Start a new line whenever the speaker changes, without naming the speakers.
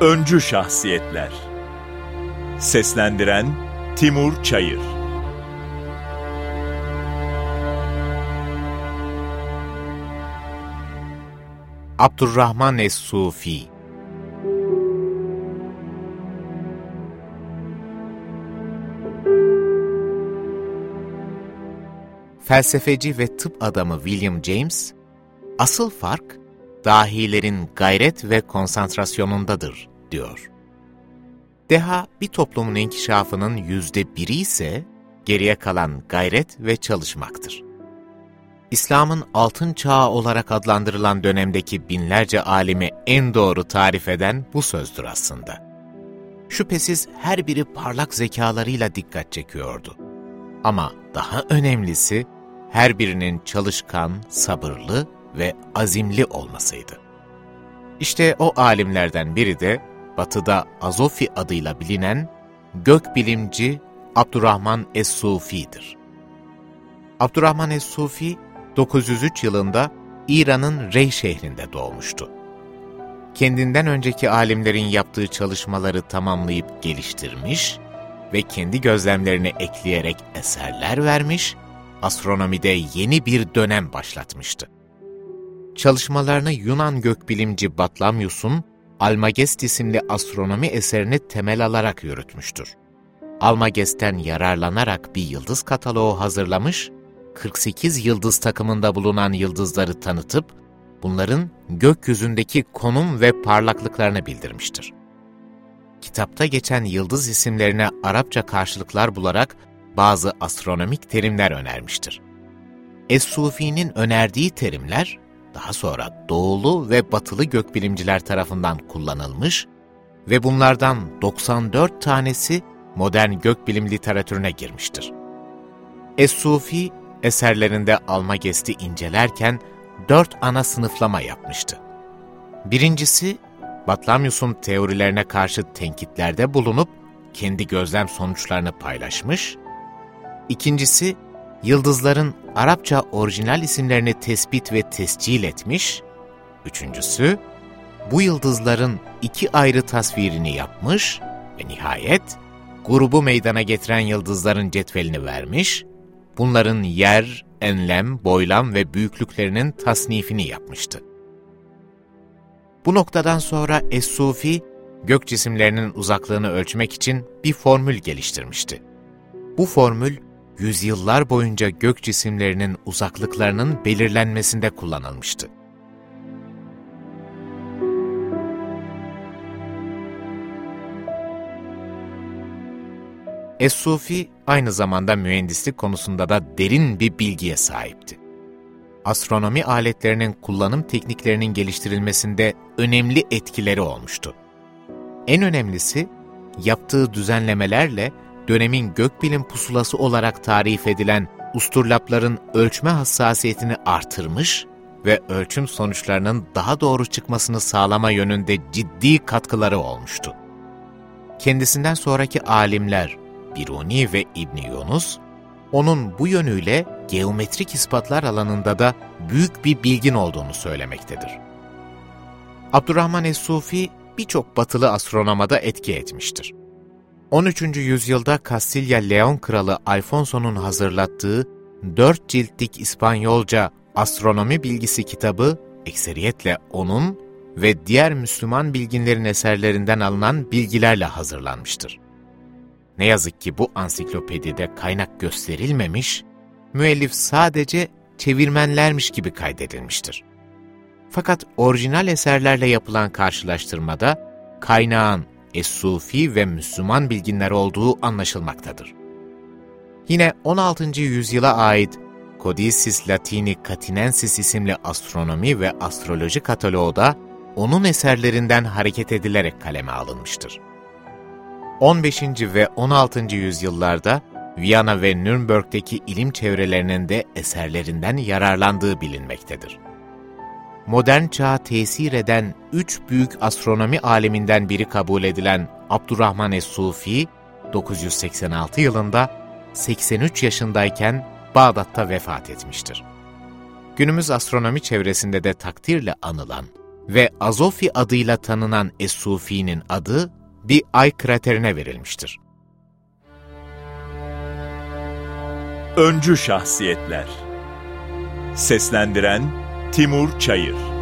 Öncü Şahsiyetler. Seslendiren Timur Çayır.
Abdurrahman Es-Sufi. Felsefeci ve tıp adamı William James, asıl fark dahilerin gayret ve konsantrasyonundadır, diyor. Deha bir toplumun inkişafının yüzde biri ise geriye kalan gayret ve çalışmaktır. İslam'ın altın çağı olarak adlandırılan dönemdeki binlerce alimi en doğru tarif eden bu sözdür aslında. Şüphesiz her biri parlak zekalarıyla dikkat çekiyordu. Ama daha önemlisi her birinin çalışkan, sabırlı ve azimli olmasıydı. İşte o alimlerden biri de batıda Azofi adıyla bilinen gökbilimci Abdurrahman Es-Sufi'dir. Abdurrahman Es-Sufi, 903 yılında İran'ın Rey şehrinde doğmuştu. Kendinden önceki alimlerin yaptığı çalışmaları tamamlayıp geliştirmiş ve kendi gözlemlerini ekleyerek eserler vermiş, astronomide yeni bir dönem başlatmıştı. Çalışmalarını Yunan gökbilimci Batlamyus'un Almagest isimli astronomi eserini temel alarak yürütmüştür. Almagest'ten yararlanarak bir yıldız kataloğu hazırlamış, 48 yıldız takımında bulunan yıldızları tanıtıp, bunların gökyüzündeki konum ve parlaklıklarını bildirmiştir. Kitapta geçen yıldız isimlerine Arapça karşılıklar bularak bazı astronomik terimler önermiştir. Es-Sufi'nin önerdiği terimler, daha sonra doğulu ve batılı gökbilimciler tarafından kullanılmış ve bunlardan 94 tanesi modern gökbilim literatürüne girmiştir. Es-Sufi, eserlerinde Almagest'i incelerken dört ana sınıflama yapmıştı. Birincisi, Batlamyus'un teorilerine karşı tenkitlerde bulunup kendi gözlem sonuçlarını paylaşmış. İkincisi, yıldızların Arapça orijinal isimlerini tespit ve tescil etmiş. Üçüncüsü, bu yıldızların iki ayrı tasvirini yapmış ve nihayet grubu meydana getiren yıldızların cetvelini vermiş, bunların yer, enlem, boylam ve büyüklüklerinin tasnifini yapmıştı. Bu noktadan sonra Es-Sufi, gök cisimlerinin uzaklığını ölçmek için bir formül geliştirmişti. Bu formül, yüzyıllar boyunca gök cisimlerinin uzaklıklarının belirlenmesinde kullanılmıştı. Es-Sufi aynı zamanda mühendislik konusunda da derin bir bilgiye sahipti. Astronomi aletlerinin kullanım tekniklerinin geliştirilmesinde önemli etkileri olmuştu. En önemlisi, yaptığı düzenlemelerle dönemin gökbilim pusulası olarak tarif edilen usturlapların ölçme hassasiyetini artırmış ve ölçüm sonuçlarının daha doğru çıkmasını sağlama yönünde ciddi katkıları olmuştu. Kendisinden sonraki alimler Biruni ve İbni Yunus, onun bu yönüyle geometrik ispatlar alanında da büyük bir bilgin olduğunu söylemektedir. Abdurrahman Es-Sufi birçok batılı astronomada etki etmiştir. 13. yüzyılda Kastilya Leon Kralı Alfonso'nun hazırlattığı dört ciltlik İspanyolca astronomi bilgisi kitabı ekseriyetle onun ve diğer Müslüman bilginlerin eserlerinden alınan bilgilerle hazırlanmıştır. Ne yazık ki bu ansiklopedide kaynak gösterilmemiş, müellif sadece çevirmenlermiş gibi kaydedilmiştir. Fakat orijinal eserlerle yapılan karşılaştırmada kaynağın Es-Sufi ve Müslüman bilginler olduğu anlaşılmaktadır. Yine 16. yüzyıla ait Codicis Latini Catinensis isimli astronomi ve astroloji kataloğu da onun eserlerinden hareket edilerek kaleme alınmıştır. 15. ve 16. yüzyıllarda Viyana ve Nürnberg'deki ilim çevrelerinin de eserlerinden yararlandığı bilinmektedir. Modern çağa tesir eden üç büyük astronomi aleminden biri kabul edilen Abdurrahman Es-Sufi, 986 yılında 83 yaşındayken Bağdat'ta vefat etmiştir. Günümüz astronomi çevresinde de takdirle anılan ve Azofi adıyla tanınan Es-Sufi'nin adı bir ay kraterine verilmiştir.
Öncü Şahsiyetler Seslendiren Timur Çayır